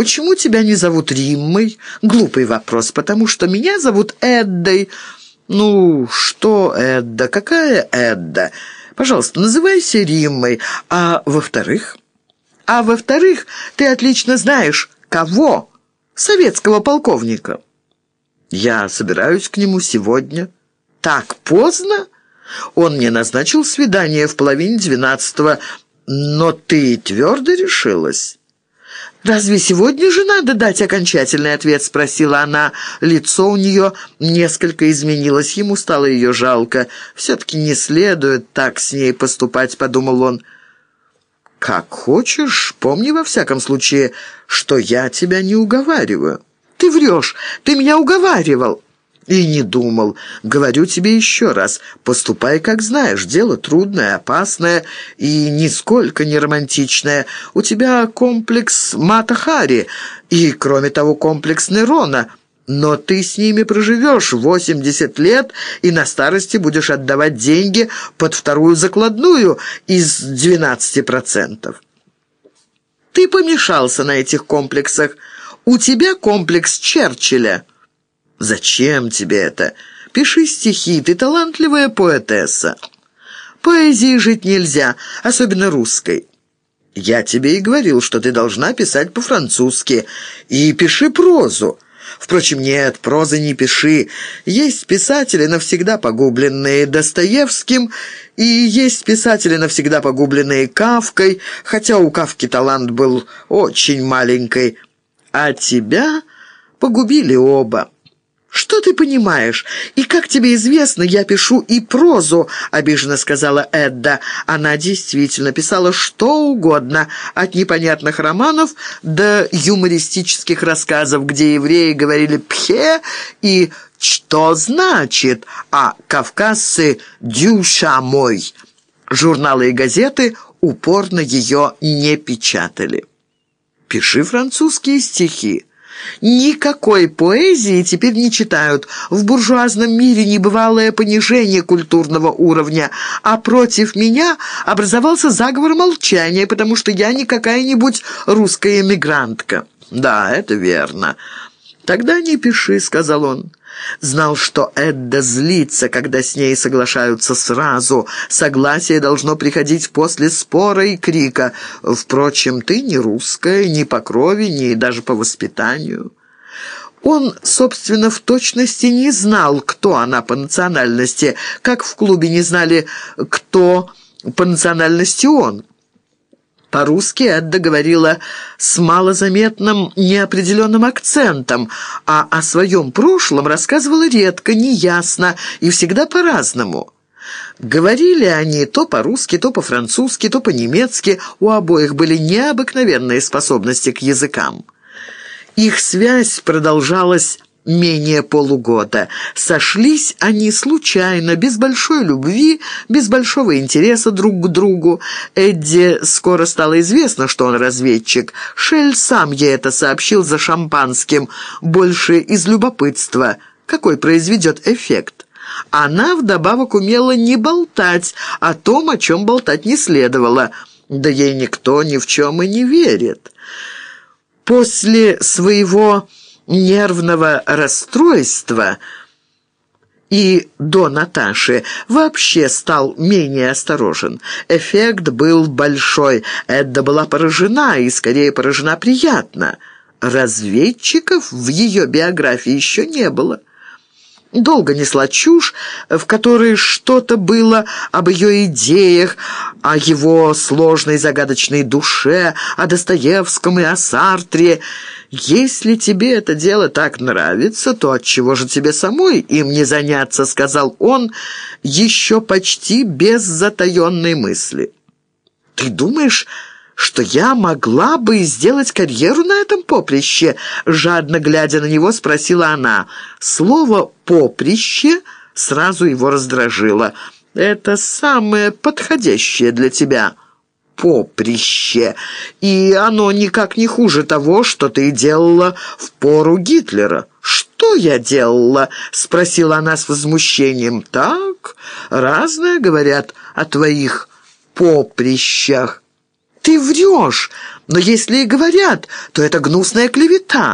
почему тебя не зовут Риммой?» «Глупый вопрос, потому что меня зовут Эддой». «Ну, что Эдда? Какая Эдда? Пожалуйста, называйся Риммой. А во-вторых?» «А во-вторых, ты отлично знаешь, кого? Советского полковника». «Я собираюсь к нему сегодня». «Так поздно?» Он мне назначил свидание в половине двенадцатого, но ты твердо решилась?» «Разве сегодня же надо дать окончательный ответ?» — спросила она. Лицо у нее несколько изменилось, ему стало ее жалко. «Все-таки не следует так с ней поступать», — подумал он. «Как хочешь, помни во всяком случае, что я тебя не уговариваю». «Ты врешь, ты меня уговаривал». И не думал. Говорю тебе еще раз, поступай, как знаешь. Дело трудное, опасное и нисколько не романтичное. У тебя комплекс Мата-Хари и, кроме того, комплекс Нерона. Но ты с ними проживешь 80 лет и на старости будешь отдавать деньги под вторую закладную из 12%. Ты помешался на этих комплексах. У тебя комплекс Черчилля. «Зачем тебе это? Пиши стихи, ты талантливая поэтесса. Поэзии жить нельзя, особенно русской». «Я тебе и говорил, что ты должна писать по-французски. И пиши прозу». Впрочем, нет, прозы не пиши. Есть писатели, навсегда погубленные Достоевским, и есть писатели, навсегда погубленные Кавкой, хотя у Кавки талант был очень маленький. А тебя погубили оба. «Что ты понимаешь? И, как тебе известно, я пишу и прозу», — обиженно сказала Эдда. Она действительно писала что угодно, от непонятных романов до юмористических рассказов, где евреи говорили «пхе» и «что значит», а кавказцы «дюша мой». Журналы и газеты упорно ее не печатали. «Пиши французские стихи». Никакой поэзии теперь не читают. В буржуазном мире небывалое понижение культурного уровня, а против меня образовался заговор молчания, потому что я не какая-нибудь русская эмигрантка. Да, это верно. «Тогда не пиши», — сказал он. Знал, что Эдда злится, когда с ней соглашаются сразу. Согласие должно приходить после спора и крика. Впрочем, ты не русская, ни по крови, ни даже по воспитанию. Он, собственно, в точности не знал, кто она по национальности, как в клубе не знали, кто по национальности он. По-русски Эдда говорила с малозаметным неопределенным акцентом, а о своем прошлом рассказывала редко, неясно и всегда по-разному. Говорили они то по-русски, то по-французски, то по-немецки, у обоих были необыкновенные способности к языкам. Их связь продолжалась менее полугода. Сошлись они случайно, без большой любви, без большого интереса друг к другу. Эдди скоро стало известно, что он разведчик. Шель сам ей это сообщил за шампанским, больше из любопытства, какой произведет эффект. Она вдобавок умела не болтать о том, о чем болтать не следовало. Да ей никто ни в чем и не верит. После своего нервного расстройства и до Наташи вообще стал менее осторожен. Эффект был большой. Эдда была поражена, и скорее поражена приятно. Разведчиков в ее биографии еще не было. Долго несла чушь, в которой что-то было об ее идеях, о его сложной загадочной душе, о Достоевском и о Сартре. «Если тебе это дело так нравится, то отчего же тебе самой им не заняться?» — сказал он, еще почти без затаенной мысли. «Ты думаешь...» что я могла бы сделать карьеру на этом поприще?» Жадно глядя на него, спросила она. Слово «поприще» сразу его раздражило. «Это самое подходящее для тебя» поприще, и оно никак не хуже того, что ты делала в пору Гитлера». «Что я делала?» — спросила она с возмущением. «Так, разное, говорят, о твоих поприщах». Ты врешь, но если и говорят, то это гнусная клевета».